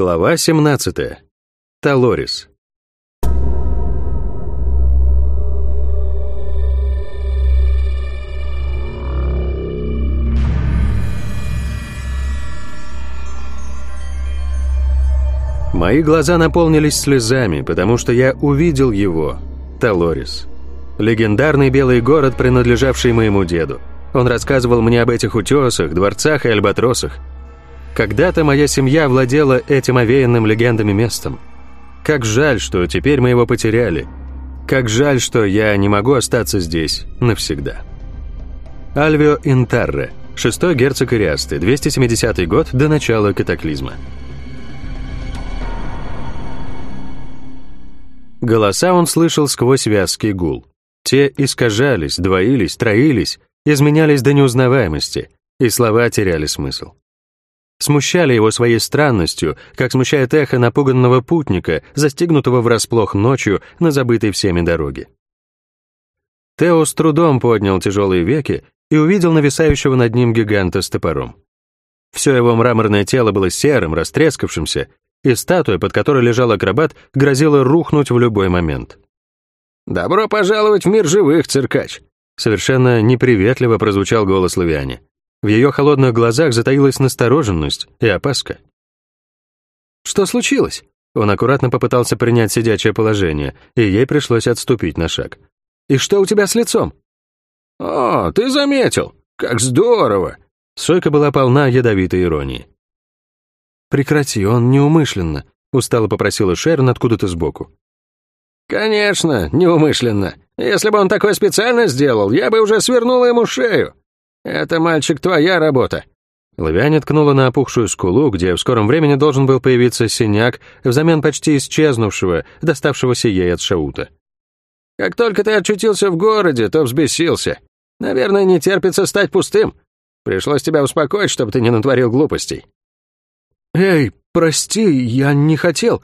Глава 17. Талорис. Мои глаза наполнились слезами, потому что я увидел его, Талорис. Легендарный белый город, принадлежавший моему деду. Он рассказывал мне об этих утесах, дворцах и альбатросах. Когда-то моя семья владела этим овеянным легендами местом. Как жаль, что теперь мы его потеряли. Как жаль, что я не могу остаться здесь навсегда. Альвио Интарре, шестой герцог Ириасты, 270 год до начала катаклизма. Голоса он слышал сквозь вязкий гул. Те искажались, двоились, троились, изменялись до неузнаваемости, и слова теряли смысл. Смущали его своей странностью, как смущает эхо напуганного путника, застигнутого врасплох ночью на забытой всеми дороге. Тео с трудом поднял тяжелые веки и увидел нависающего над ним гиганта с топором. Все его мраморное тело было серым, растрескавшимся, и статуя, под которой лежал акробат, грозила рухнуть в любой момент. «Добро пожаловать в мир живых, циркач!» Совершенно неприветливо прозвучал голос Лавиани. В ее холодных глазах затаилась настороженность и опаска. «Что случилось?» Он аккуратно попытался принять сидячее положение, и ей пришлось отступить на шаг. «И что у тебя с лицом?» «О, ты заметил! Как здорово!» Сойка была полна ядовитой иронии. «Прекрати, он неумышленно», — устало попросила Шерон откуда-то сбоку. «Конечно, неумышленно. Если бы он такое специально сделал, я бы уже свернула ему шею. Это, мальчик, твоя работа». Лавиане ткнула на опухшую скулу, где в скором времени должен был появиться синяк взамен почти исчезнувшего, доставшегося ей от Шаута. «Как только ты очутился в городе, то взбесился. Наверное, не терпится стать пустым. Пришлось тебя успокоить, чтобы ты не натворил глупостей». «Эй, прости, я не хотел.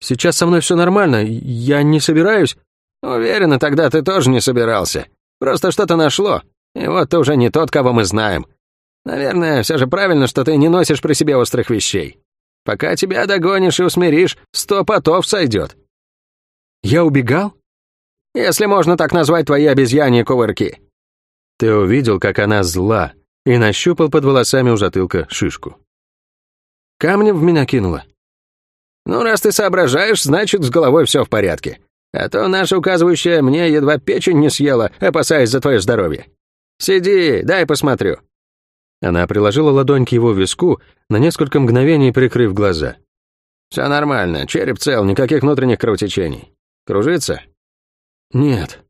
Сейчас со мной все нормально, я не собираюсь...» «Уверена, тогда ты тоже не собирался. Просто что-то нашло. И вот ты уже не тот, кого мы знаем. Наверное, все же правильно, что ты не носишь при себе острых вещей. Пока тебя догонишь и усмиришь, сто потов сойдет. Я убегал? Если можно так назвать твои обезьяньи кувырки. Ты увидел, как она зла, и нащупал под волосами у затылка шишку. Камнем в меня кинула. Ну, раз ты соображаешь, значит, с головой все в порядке. А то наша указывающая мне едва печень не съела, опасаясь за твое здоровье. Сиди, дай посмотрю». Она приложила ладонь к его виску, на несколько мгновений прикрыв глаза. «Все нормально, череп цел, никаких внутренних кровотечений. Кружится?» «Нет».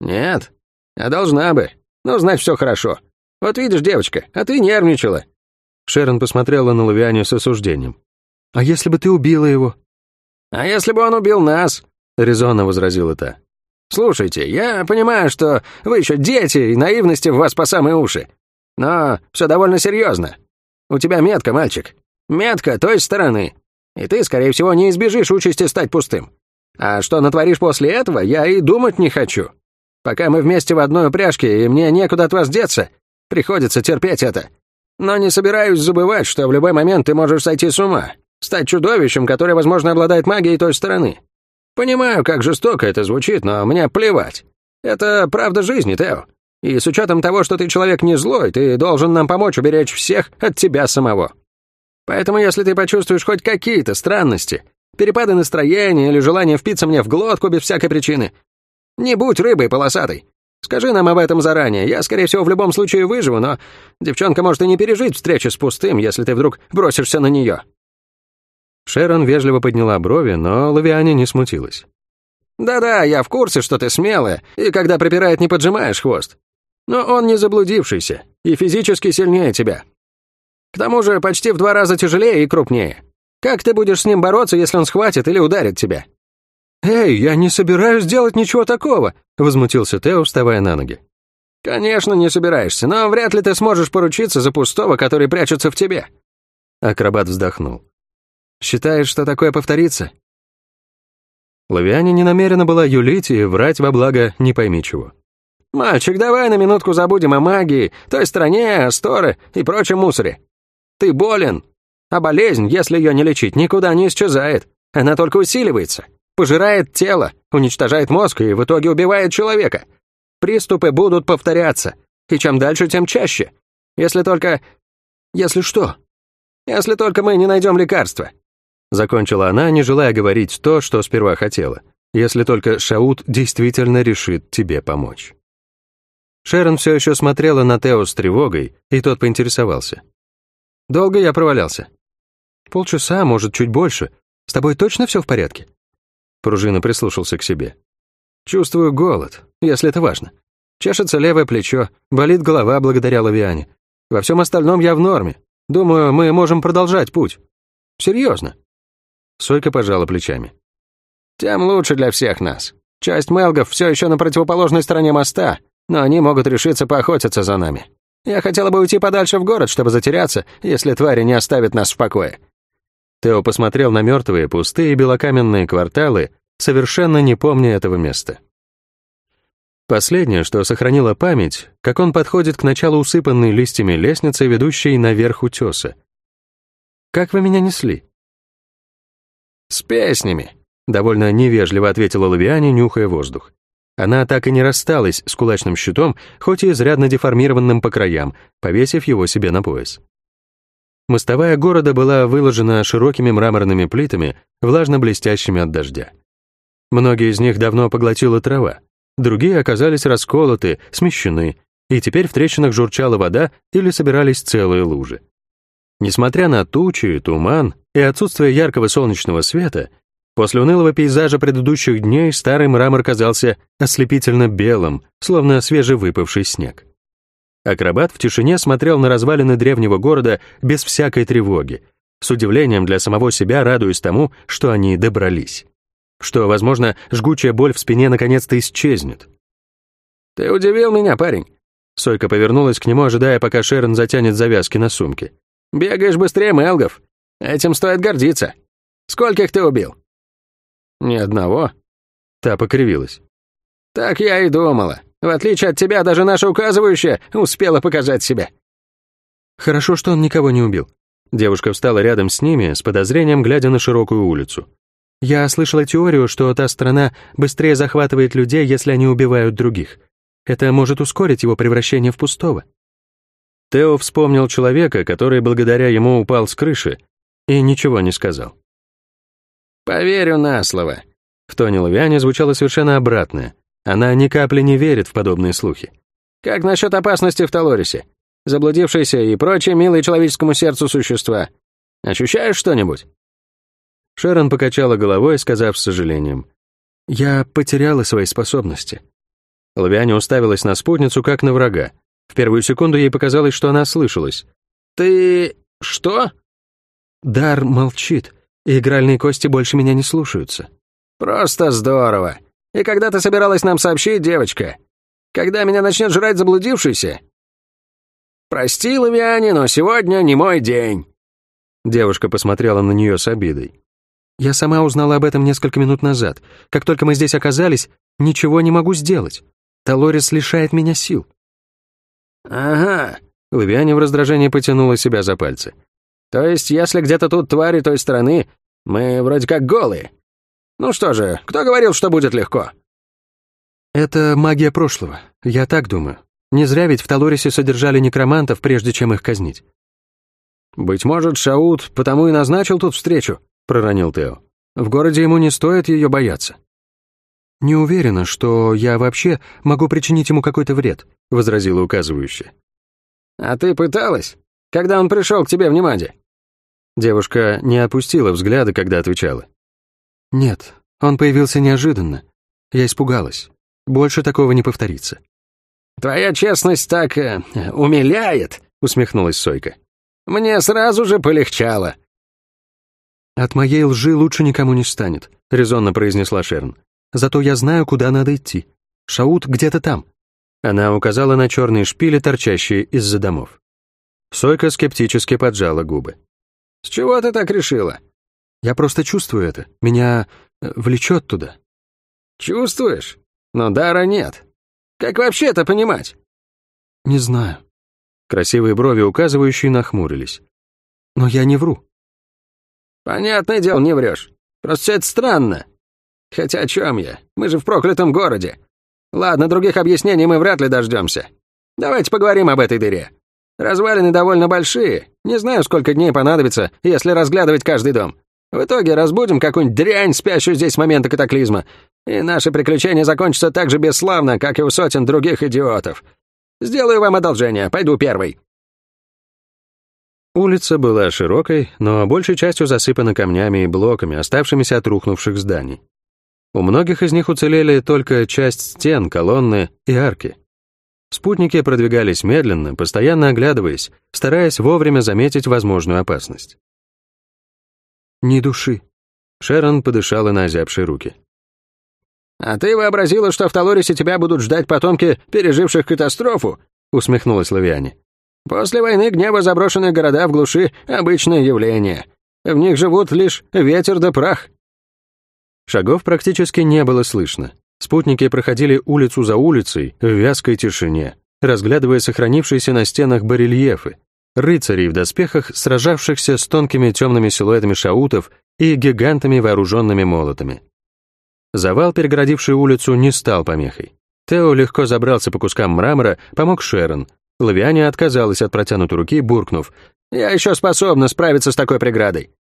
«Нет? А должна бы. Ну, значит, все хорошо. Вот видишь, девочка, а ты нервничала». Шерон посмотрела на Лавиане с осуждением. «А если бы ты убила его?» «А если бы он убил нас?» — резонно возразила та. Слушайте, я понимаю, что вы еще дети, и наивности в вас по самые уши. Но все довольно серьезно. У тебя метка, мальчик. Метка той стороны. И ты, скорее всего, не избежишь участи стать пустым. А что натворишь после этого, я и думать не хочу. Пока мы вместе в одной упряжке, и мне некуда от вас деться, приходится терпеть это. Но не собираюсь забывать, что в любой момент ты можешь сойти с ума, стать чудовищем, которое, возможно, обладает магией той стороны. Понимаю, как жестоко это звучит, но мне плевать. Это правда жизни, Тео. И с учетом того, что ты человек не злой, ты должен нам помочь уберечь всех от тебя самого. Поэтому если ты почувствуешь хоть какие-то странности, перепады настроения или желание впиться мне в глотку без всякой причины, не будь рыбой полосатой. Скажи нам об этом заранее. Я, скорее всего, в любом случае выживу, но девчонка может и не пережить встречу с пустым, если ты вдруг бросишься на нее. Шерон вежливо подняла брови, но Лавиане не смутилась. «Да-да, я в курсе, что ты смелая, и когда припирает, не поджимаешь хвост. Но он не заблудившийся и физически сильнее тебя. К тому же почти в два раза тяжелее и крупнее. Как ты будешь с ним бороться, если он схватит или ударит тебя?» «Эй, я не собираюсь делать ничего такого», — возмутился Тео, вставая на ноги. «Конечно, не собираешься, но вряд ли ты сможешь поручиться за пустого, который прячется в тебе». Акробат вздохнул. Считаешь, что такое повторится?» Лавиане не намерена была юлить и врать во благо не пойми чего. «Мальчик, давай на минутку забудем о магии, той стране, Асторе и прочем мусоре. Ты болен. А болезнь, если ее не лечить, никуда не исчезает. Она только усиливается, пожирает тело, уничтожает мозг и в итоге убивает человека. Приступы будут повторяться, и чем дальше, тем чаще. Если только... Если что? Если только мы не найдем лекарства. Закончила она, не желая говорить то, что сперва хотела. Если только Шаут действительно решит тебе помочь. Шерон все еще смотрела на Тео с тревогой, и тот поинтересовался. «Долго я провалялся?» «Полчаса, может, чуть больше. С тобой точно все в порядке?» Пружина прислушался к себе. «Чувствую голод, если это важно. Чешется левое плечо, болит голова благодаря лавиане. Во всем остальном я в норме. Думаю, мы можем продолжать путь. Серьезно». Сойка пожала плечами. «Тем лучше для всех нас. Часть мелгов все еще на противоположной стороне моста, но они могут решиться поохотиться за нами. Я хотела бы уйти подальше в город, чтобы затеряться, если твари не оставят нас в покое». Тео посмотрел на мертвые, пустые белокаменные кварталы, совершенно не помня этого места. Последнее, что сохранило память, как он подходит к началу усыпанной листьями лестницы, ведущей наверх утеса. «Как вы меня несли?» «С песнями», — довольно невежливо ответила Лавиане, нюхая воздух. Она так и не рассталась с кулачным щитом, хоть и изрядно деформированным по краям, повесив его себе на пояс. Мостовая города была выложена широкими мраморными плитами, влажно-блестящими от дождя. Многие из них давно поглотила трава, другие оказались расколоты, смещены, и теперь в трещинах журчала вода или собирались целые лужи. Несмотря на тучи, туман и отсутствие яркого солнечного света, После унылого пейзажа предыдущих дней старый мрамор казался ослепительно белым, словно свежевыпавший снег. Акробат в тишине смотрел на развалины древнего города без всякой тревоги, с удивлением для самого себя радуясь тому, что они добрались. Что, возможно, жгучая боль в спине наконец-то исчезнет. «Ты удивил меня, парень!» Сойка повернулась к нему, ожидая, пока Шерон затянет завязки на сумке. «Бегаешь быстрее Мелгов. Этим стоит гордиться. Скольких ты убил?» «Ни одного?» Та покривилась. «Так я и думала. В отличие от тебя, даже наша указывающая успела показать себя». «Хорошо, что он никого не убил». Девушка встала рядом с ними, с подозрением глядя на широкую улицу. «Я слышала теорию, что та страна быстрее захватывает людей, если они убивают других. Это может ускорить его превращение в пустого». Тео вспомнил человека, который благодаря ему упал с крыши, и ничего не сказал. «Поверю на слово». В тоне Лавиане звучало совершенно обратное. Она ни капли не верит в подобные слухи. «Как насчет опасности в Толорисе? Заблудившиеся и прочие милые человеческому сердцу существа. Ощущаешь что-нибудь?» Шерон покачала головой, сказав с сожалением. «Я потеряла свои способности». Лавиане уставилась на спутницу, как на врага. В первую секунду ей показалось, что она слышалась. «Ты... что?» «Дар молчит и игральные кости больше меня не слушаются». «Просто здорово. И когда ты собиралась нам сообщить, девочка? Когда меня начнет жрать заблудившийся?» «Прости, Лавиане, но сегодня не мой день». Девушка посмотрела на нее с обидой. «Я сама узнала об этом несколько минут назад. Как только мы здесь оказались, ничего не могу сделать. Талорис лишает меня сил». «Ага». Лавиане в раздражении потянула себя за пальцы. То есть, если где-то тут твари той стороны, мы вроде как голые. Ну что же, кто говорил, что будет легко? Это магия прошлого, я так думаю. Не зря ведь в Талорисе содержали некромантов, прежде чем их казнить. «Быть может, Шаут потому и назначил тут встречу», — проронил Тео. «В городе ему не стоит ее бояться». «Не уверена, что я вообще могу причинить ему какой-то вред», — возразила указывающая. «А ты пыталась, когда он пришел к тебе в Немаде?» Девушка не опустила взгляда, когда отвечала. «Нет, он появился неожиданно. Я испугалась. Больше такого не повторится». «Твоя честность так э, умиляет», — усмехнулась Сойка. «Мне сразу же полегчало». «От моей лжи лучше никому не станет», — резонно произнесла Шерн. «Зато я знаю, куда надо идти. Шаут где-то там». Она указала на черные шпили, торчащие из-за домов. Сойка скептически поджала губы. «С чего ты так решила?» «Я просто чувствую это. Меня э, влечет туда». «Чувствуешь? Но дара нет. Как вообще это понимать?» «Не знаю». Красивые брови указывающие нахмурились. «Но я не вру. Понятное дело, не врешь. Просто это странно. Хотя о чем я? Мы же в проклятом городе. Ладно, других объяснений мы вряд ли дождемся. Давайте поговорим об этой дыре. Развалины довольно большие. Не знаю, сколько дней понадобится, если разглядывать каждый дом. В итоге разбудим какую-нибудь дрянь, спящую здесь с момента катаклизма, и наши приключения закончатся так же бесславно, как и у сотен других идиотов. Сделаю вам одолжение, пойду первый». Улица была широкой, но большей частью засыпана камнями и блоками, оставшимися от рухнувших зданий. У многих из них уцелели только часть стен, колонны и арки. Спутники продвигались медленно, постоянно оглядываясь, стараясь вовремя заметить возможную опасность. «Ни души», — Шерон подышала на озябшие руки. «А ты вообразила, что в Талорисе тебя будут ждать потомки, переживших катастрофу?» — усмехнулась Лавиане. После войны гнева заброшенные города в глуши — обычное явление. В них живут лишь ветер да прах». Шагов практически не было слышно. Спутники проходили улицу за улицей в вязкой тишине, разглядывая сохранившиеся на стенах барельефы, рыцарей в доспехах, сражавшихся с тонкими темными силуэтами шаутов и гигантами, вооруженными молотами. Завал, перегородивший улицу, не стал помехой. Тео легко забрался по кускам мрамора, помог Шерон, Лавиане отказалась от протянутой руки, буркнув. «Я еще способна справиться с такой преградой».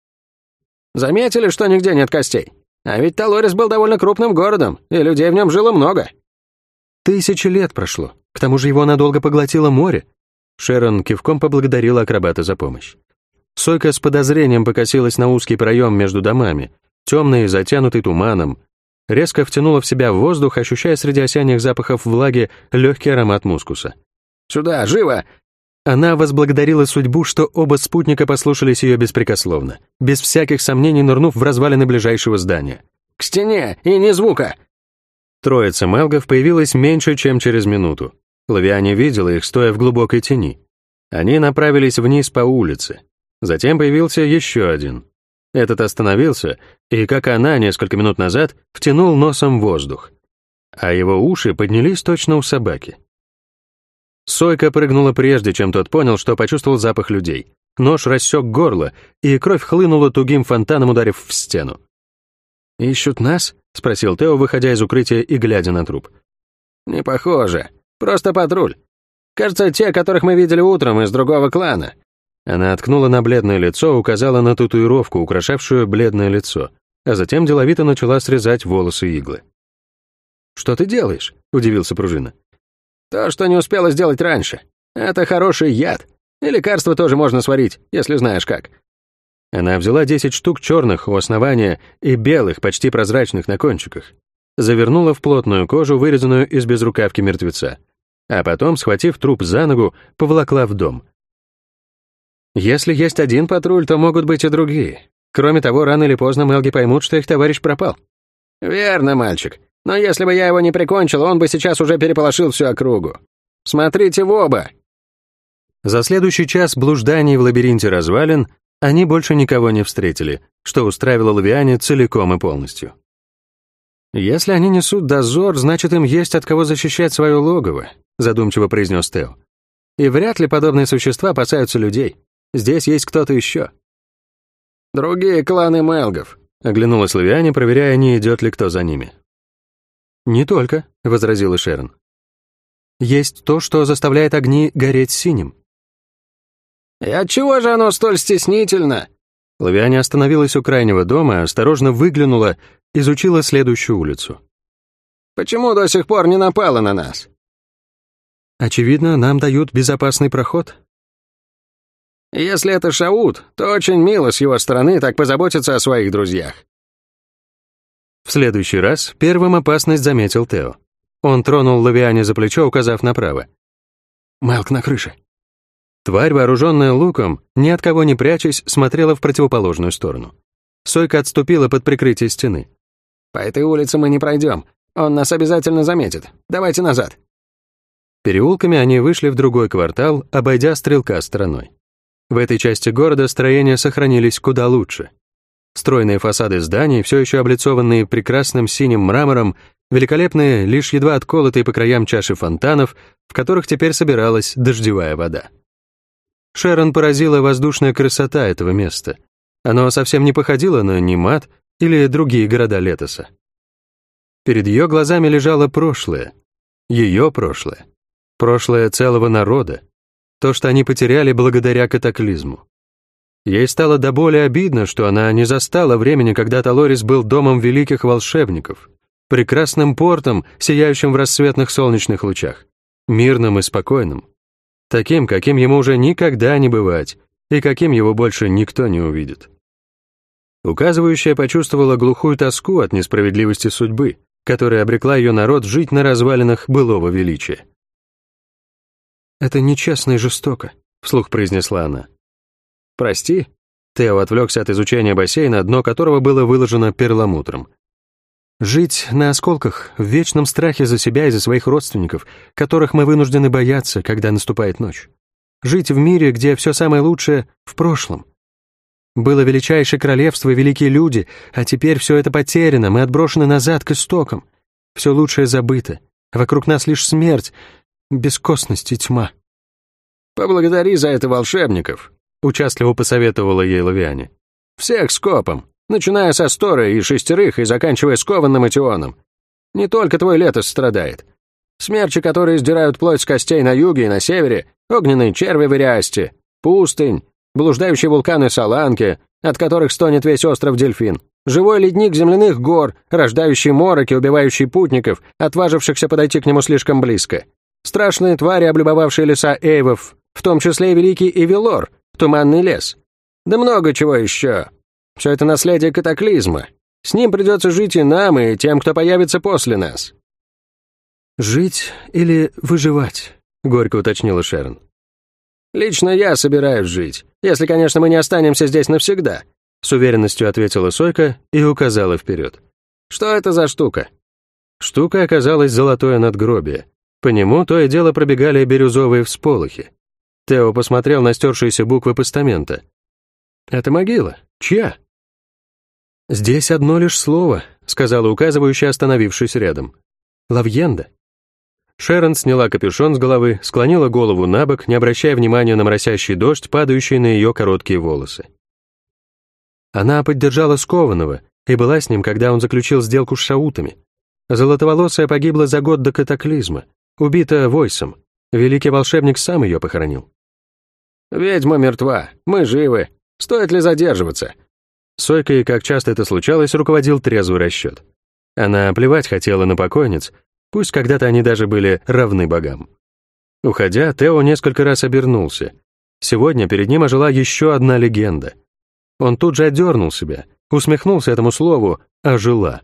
«Заметили, что нигде нет костей? А ведь Талорис был довольно крупным городом, и людей в нем жило много». «Тысячи лет прошло. К тому же его надолго поглотило море». Шерон кивком поблагодарила акробата за помощь. Сойка с подозрением покосилась на узкий проем между домами, темный, затянутый туманом, резко втянула в себя воздух, ощущая среди осенних запахов влаги легкий аромат мускуса. Сюда, живо!» Она возблагодарила судьбу, что оба спутника послушались ее беспрекословно, без всяких сомнений нырнув в развалины ближайшего здания. «К стене! И ни звука!» Троица Мелгов появилась меньше, чем через минуту. Лавиане видела их, стоя в глубокой тени. Они направились вниз по улице. Затем появился еще один. Этот остановился, и, как она несколько минут назад, втянул носом воздух. А его уши поднялись точно у собаки. Сойка прыгнула прежде, чем тот понял, что почувствовал запах людей. Нож рассек горло, и кровь хлынула тугим фонтаном, ударив в стену. «Ищут нас?» — спросил Тео, выходя из укрытия и глядя на труп. «Не похоже. Просто патруль. Кажется, те, которых мы видели утром из другого клана». Она откнула на бледное лицо, указала на татуировку, украшавшую бледное лицо, а затем деловито начала срезать волосы иглы. «Что ты делаешь?» — удивился Пружина. То, что не успела сделать раньше. Это хороший яд. И лекарство тоже можно сварить, если знаешь как. Она взяла 10 штук черных у основания и белых, почти прозрачных на кончиках. Завернула в плотную кожу, вырезанную из безрукавки мертвеца. А потом, схватив труп за ногу, поволокла в дом. Если есть один патруль, то могут быть и другие. Кроме того, рано или поздно Мелги поймут, что их товарищ пропал. «Верно, мальчик. Но если бы я его не прикончил, он бы сейчас уже переполошил всю округу. Смотрите в оба!» За следующий час блужданий в лабиринте развалин они больше никого не встретили, что устраивало Лавиане целиком и полностью. «Если они несут дозор, значит, им есть от кого защищать свое логово», задумчиво произнес Тео. «И вряд ли подобные существа опасаются людей. Здесь есть кто-то еще». «Другие кланы Мелгов», — оглянулась Лавиане, проверяя, не идет ли кто за ними. «Не только», — возразила Шерон. «Есть то, что заставляет огни гореть синим». «И отчего же оно столь стеснительно?» Лавиане остановилась у крайнего дома, осторожно выглянула, изучила следующую улицу. «Почему до сих пор не напала на нас?» «Очевидно, нам дают безопасный проход». «Если это Шаут, то очень мило с его стороны так позаботиться о своих друзьях. В следующий раз первым опасность заметил Тео. Он тронул Лавиане за плечо, указав направо. «Мелк на крыше». Тварь, вооруженная луком, ни от кого не прячась, смотрела в противоположную сторону. Сойка отступила под прикрытие стены. «По этой улице мы не пройдем. Он нас обязательно заметит. Давайте назад». Переулками они вышли в другой квартал, обойдя стрелка стороной. В этой части города строения сохранились куда лучше. Стройные фасады зданий, все еще облицованные прекрасным синим мрамором, великолепные, лишь едва отколотые по краям чаши фонтанов, в которых теперь собиралась дождевая вода. Шерон поразила воздушная красота этого места. Оно совсем не походило на Немат или другие города Летоса. Перед ее глазами лежало прошлое. Ее прошлое. Прошлое целого народа. То, что они потеряли благодаря катаклизму. Ей стало до боли обидно, что она не застала времени, когда Талорис был домом великих волшебников, прекрасным портом, сияющим в рассветных солнечных лучах, мирным и спокойным, таким, каким ему уже никогда не бывать, и каким его больше никто не увидит. Указывающая почувствовала глухую тоску от несправедливости судьбы, которая обрекла ее народ жить на развалинах былого величия. «Это нечестно и жестоко», — вслух произнесла она. «Прости». Тео отвлекся от изучения бассейна, дно которого было выложено перламутром. «Жить на осколках, в вечном страхе за себя и за своих родственников, которых мы вынуждены бояться, когда наступает ночь. Жить в мире, где все самое лучшее в прошлом. Было величайшее королевство и великие люди, а теперь все это потеряно, мы отброшены назад к истокам. Все лучшее забыто. Вокруг нас лишь смерть, бескостность и тьма». «Поблагодари за это волшебников», — участливо посоветовала ей Лавиане. «Всех скопом, начиная со Сторы и шестерых и заканчивая скованным Этионом. Не только твой летос страдает. Смерчи, которые сдирают плоть с костей на юге и на севере, огненные черви в Ириасте, пустынь, блуждающие вулканы Саланки, от которых стонет весь остров Дельфин, живой ледник земляных гор, рождающий мороки, убивающий путников, отважившихся подойти к нему слишком близко. Страшные твари, облюбовавшие леса Эйвов, в том числе и великий Эвилор, туманный лес. Да много чего еще. Все это наследие катаклизма. С ним придется жить и нам, и тем, кто появится после нас». «Жить или выживать?» — горько уточнила Шерон. «Лично я собираюсь жить, если, конечно, мы не останемся здесь навсегда», с уверенностью ответила Сойка и указала вперед. «Что это за штука?» Штука оказалась золотое надгробие. По нему то и дело пробегали бирюзовые всполохи. Тео посмотрел на стершиеся буквы постамента. «Это могила. Чья?» «Здесь одно лишь слово», — сказала указывающая, остановившись рядом. «Лавьенда». Шерон сняла капюшон с головы, склонила голову на бок, не обращая внимания на моросящий дождь, падающий на ее короткие волосы. Она поддержала скованного и была с ним, когда он заключил сделку с шаутами. Золотоволосая погибла за год до катаклизма, убита Войсом. Великий волшебник сам ее похоронил. «Ведьма мертва, мы живы. Стоит ли задерживаться?» Сойкой, как часто это случалось, руководил трезвый расчет. Она плевать хотела на покойниц, пусть когда-то они даже были равны богам. Уходя, Тео несколько раз обернулся. Сегодня перед ним ожила еще одна легенда. Он тут же отдернул себя, усмехнулся этому слову «ожила».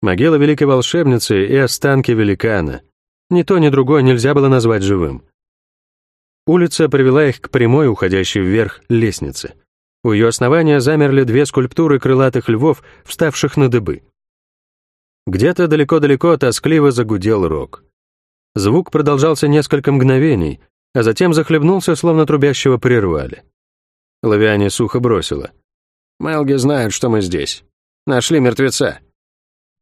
Могила великой волшебницы и останки великана. Ни то, ни другое нельзя было назвать живым. Улица привела их к прямой, уходящей вверх, лестнице. У ее основания замерли две скульптуры крылатых львов, вставших на дыбы. Где-то далеко-далеко тоскливо загудел рог. Звук продолжался несколько мгновений, а затем захлебнулся, словно трубящего прервали. Лавиане сухо бросила. «Мелги знают, что мы здесь. Нашли мертвеца».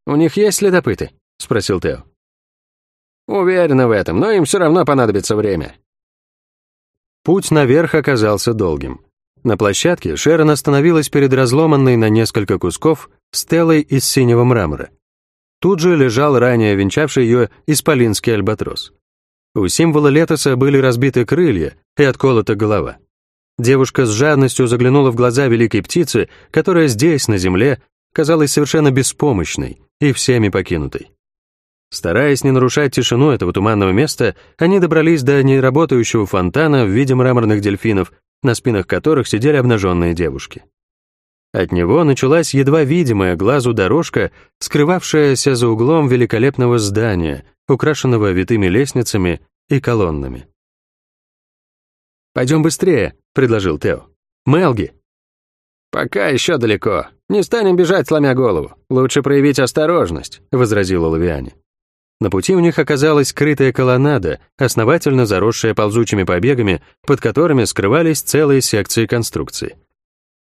«У них есть следопыты?» — спросил Тео. «Уверена в этом, но им все равно понадобится время. Путь наверх оказался долгим. На площадке Шерон остановилась перед разломанной на несколько кусков стелой из синего мрамора. Тут же лежал ранее венчавший ее исполинский альбатрос. У символа Летоса были разбиты крылья и отколота голова. Девушка с жадностью заглянула в глаза великой птицы, которая здесь, на земле, казалась совершенно беспомощной и всеми покинутой. Стараясь не нарушать тишину этого туманного места, они добрались до неработающего фонтана в виде мраморных дельфинов, на спинах которых сидели обнаженные девушки. От него началась едва видимая глазу дорожка, скрывавшаяся за углом великолепного здания, украшенного витыми лестницами и колоннами. «Пойдем быстрее», — предложил Тео. «Мелги». «Пока еще далеко. Не станем бежать, сломя голову. Лучше проявить осторожность», — возразила Лавиане. На пути у них оказалась скрытая колоннада, основательно заросшая ползучими побегами, под которыми скрывались целые секции конструкции.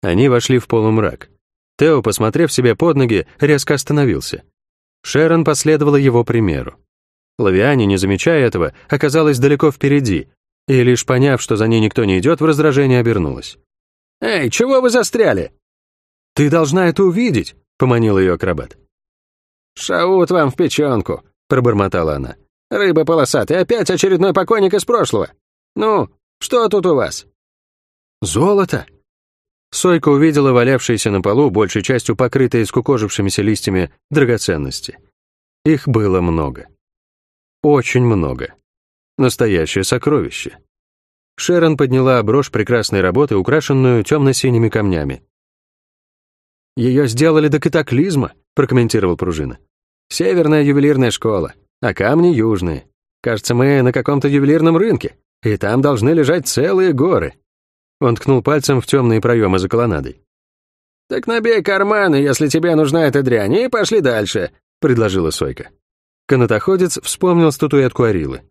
Они вошли в полумрак. Тео, посмотрев себе под ноги, резко остановился. Шерон последовала его примеру. Лавиане, не замечая этого, оказалась далеко впереди, и лишь поняв, что за ней никто не идет, в раздражении обернулась. «Эй, чего вы застряли? «Ты должна это увидеть», — поманил ее акробат. «Шаут вам в печенку», — пробормотала она. «Рыба полосатая, опять очередной покойник из прошлого. Ну, что тут у вас?» «Золото!» Сойка увидела валявшиеся на полу, большей частью покрытые скукожившимися листьями, драгоценности. Их было много. Очень много. Настоящее сокровище. Шерон подняла брошь прекрасной работы, украшенную темно-синими камнями. «Ее сделали до катаклизма», — прокомментировал Пружина. «Северная ювелирная школа, а камни южные. Кажется, мы на каком-то ювелирном рынке, и там должны лежать целые горы». Он ткнул пальцем в темные проемы за колоннадой. «Так набей карманы, если тебе нужна эта дрянь, и пошли дальше», — предложила Сойка. Канатоходец вспомнил статуэтку Арилы.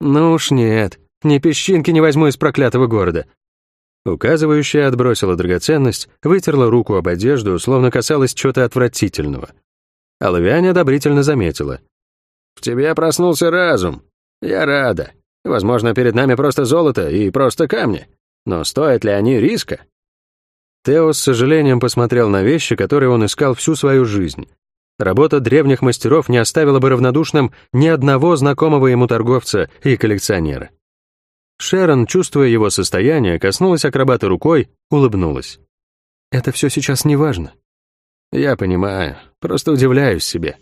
«Ну уж нет, ни песчинки не возьму из проклятого города». Указывающая отбросила драгоценность, вытерла руку об одежду, словно касалась чего-то отвратительного. А Лавиане одобрительно заметила. «В тебе проснулся разум. Я рада. Возможно, перед нами просто золото и просто камни. Но стоят ли они риска? Тео с сожалением посмотрел на вещи, которые он искал всю свою жизнь. Работа древних мастеров не оставила бы равнодушным ни одного знакомого ему торговца и коллекционера. Шерон, чувствуя его состояние, коснулась акробата рукой, улыбнулась. «Это все сейчас не важно». «Я понимаю, просто удивляюсь себе.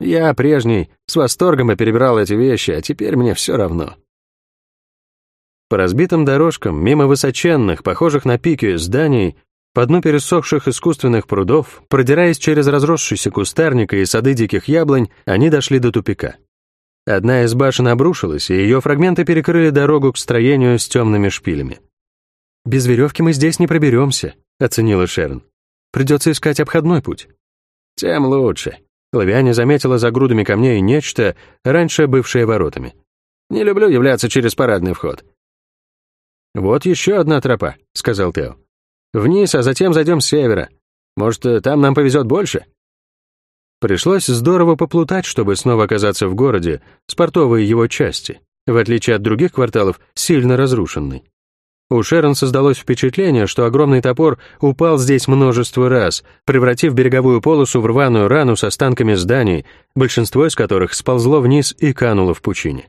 Я, прежний, с восторгом и перебрал эти вещи, а теперь мне все равно». По разбитым дорожкам, мимо высоченных, похожих на пики, зданий, по дну пересохших искусственных прудов, продираясь через разросшийся кустарник и сады диких яблонь, они дошли до тупика. Одна из башен обрушилась, и ее фрагменты перекрыли дорогу к строению с темными шпилями. «Без веревки мы здесь не проберемся», — оценила Шерн. «Придется искать обходной путь». «Тем лучше». Лавиане заметила за грудами камней нечто, раньше бывшее воротами. «Не люблю являться через парадный вход. «Вот еще одна тропа», — сказал Тео. «Вниз, а затем зайдем с севера. Может, там нам повезет больше?» Пришлось здорово поплутать, чтобы снова оказаться в городе, с портовой его части, в отличие от других кварталов, сильно разрушенный. У Шерон создалось впечатление, что огромный топор упал здесь множество раз, превратив береговую полосу в рваную рану с останками зданий, большинство из которых сползло вниз и кануло в пучине.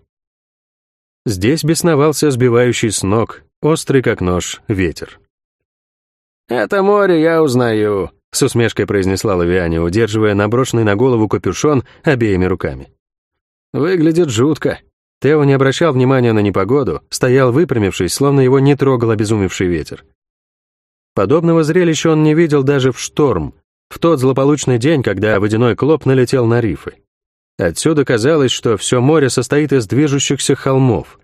Здесь бесновался сбивающий с ног, острый как нож, ветер. «Это море я узнаю», — с усмешкой произнесла Лавиане, удерживая наброшенный на голову капюшон обеими руками. «Выглядит жутко». Тео не обращал внимания на непогоду, стоял выпрямившись, словно его не трогал обезумевший ветер. Подобного зрелища он не видел даже в шторм, в тот злополучный день, когда водяной клоп налетел на рифы. Отсюда казалось, что все море состоит из движущихся холмов.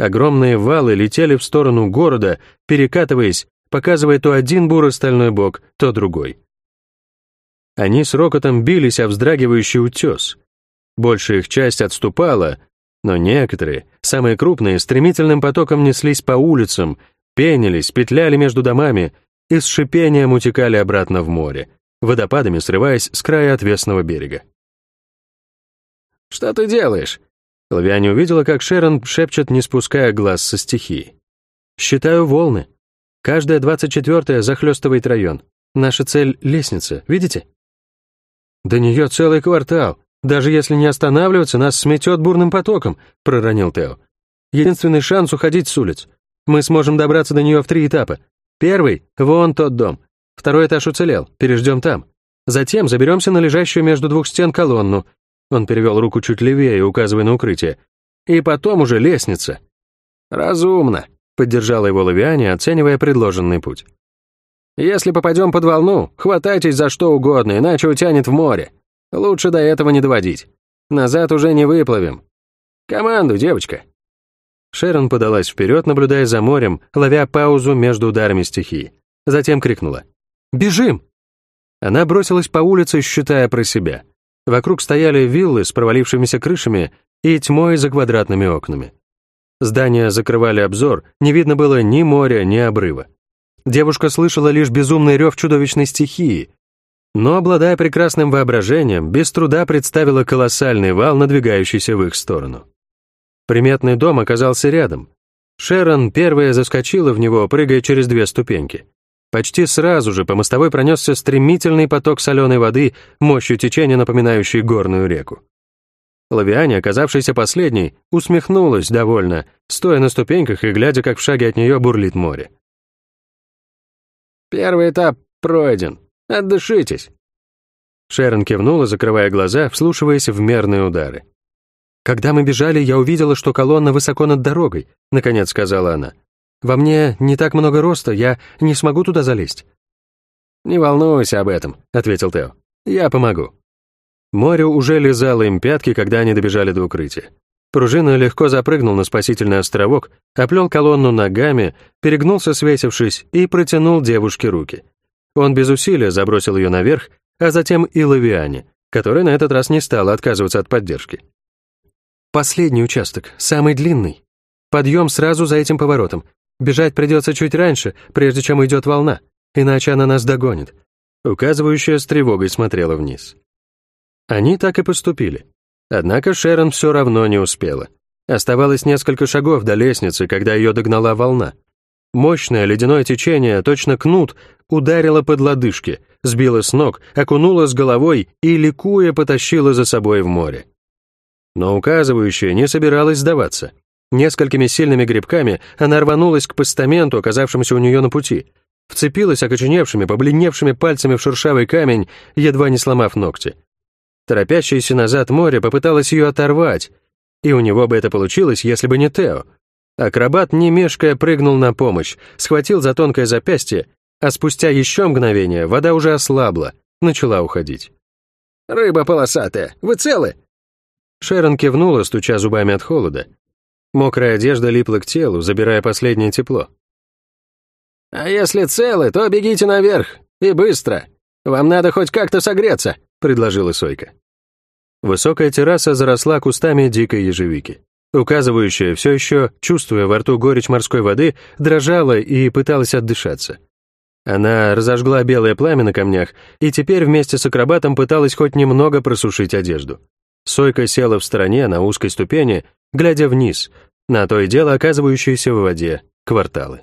Огромные валы летели в сторону города, перекатываясь, показывая то один буро-стальной бок, то другой. Они с рокотом бились о вздрагивающий утес. Большая их часть отступала, но некоторые, самые крупные, стремительным потоком неслись по улицам, пенились, петляли между домами и с шипением утекали обратно в море, водопадами срываясь с края отвесного берега. «Что ты делаешь?» Лавиане увидела, как Шерон шепчет, не спуская глаз со стихии. «Считаю волны. Каждая двадцать четвертая захлестывает район. Наша цель — лестница, видите?» «До нее целый квартал. Даже если не останавливаться, нас сметет бурным потоком», — проронил Тео. «Единственный шанс уходить с улиц. Мы сможем добраться до нее в три этапа. Первый — вон тот дом. Второй этаж уцелел, переждем там. Затем заберемся на лежащую между двух стен колонну, он перевел руку чуть левее, указывая на укрытие. «И потом уже лестница». «Разумно», — поддержала его Лавиане, оценивая предложенный путь. «Если попадем под волну, хватайтесь за что угодно, иначе утянет в море. Лучше до этого не доводить. Назад уже не выплывем. Команду, девочка». Шерон подалась вперед, наблюдая за морем, ловя паузу между ударами стихии. Затем крикнула. «Бежим!» Она бросилась по улице, считая про себя — Вокруг стояли виллы с провалившимися крышами и тьмой за квадратными окнами. Здания закрывали обзор, не видно было ни моря, ни обрыва. Девушка слышала лишь безумный рев чудовищной стихии, но, обладая прекрасным воображением, без труда представила колоссальный вал, надвигающийся в их сторону. Приметный дом оказался рядом. Шерон первая заскочила в него, прыгая через две ступеньки. Почти сразу же по мостовой пронесся стремительный поток соленой воды, мощью течения напоминающей горную реку. Лавиане, оказавшаяся последней, усмехнулась довольно, стоя на ступеньках и глядя, как в шаге от нее бурлит море. «Первый этап пройден. Отдышитесь». Шерон кивнула, закрывая глаза, вслушиваясь в мерные удары. «Когда мы бежали, я увидела, что колонна высоко над дорогой», — наконец сказала она. «Во мне не так много роста, я не смогу туда залезть». «Не волнуйся об этом», — ответил Тео. «Я помогу». Море уже лизало им пятки, когда они добежали до укрытия. Пружина легко запрыгнул на спасительный островок, оплел колонну ногами, перегнулся, свесившись, и протянул девушке руки. Он без усилия забросил ее наверх, а затем и Лавиане, которая на этот раз не стала отказываться от поддержки. «Последний участок, самый длинный. Подъем сразу за этим поворотом. Бежать придется чуть раньше, прежде чем уйдет волна, иначе она нас догонит». Указывающая с тревогой смотрела вниз. Они так и поступили. Однако Шерон все равно не успела. Оставалось несколько шагов до лестницы, когда ее догнала волна. Мощное ледяное течение, точно кнут, ударило под лодыжки, сбило с ног, окунуло с головой и, ликуя, потащило за собой в море. Но указывающая не собиралась сдаваться. Несколькими сильными грибками она рванулась к постаменту, оказавшемуся у нее на пути, вцепилась окоченевшими, побледневшими пальцами в шершавый камень, едва не сломав ногти. Торопящееся назад море попыталось ее оторвать, и у него бы это получилось, если бы не Тео. Акробат, не мешкая, прыгнул на помощь, схватил за тонкое запястье, а спустя еще мгновение вода уже ослабла, начала уходить. «Рыба полосатая, вы целы?» Шерон кивнула, стуча зубами от холода. Мокрая одежда липла к телу, забирая последнее тепло. «А если целы, то бегите наверх, и быстро. Вам надо хоть как-то согреться», — предложила Сойка. Высокая терраса заросла кустами дикой ежевики. Указывающая, все еще, чувствуя во рту горечь морской воды, дрожала и пыталась отдышаться. Она разожгла белое пламя на камнях и теперь вместе с акробатом пыталась хоть немного просушить одежду. Сойка села в стороне на узкой ступени, глядя вниз, на то и дело оказывающиеся в воде кварталы.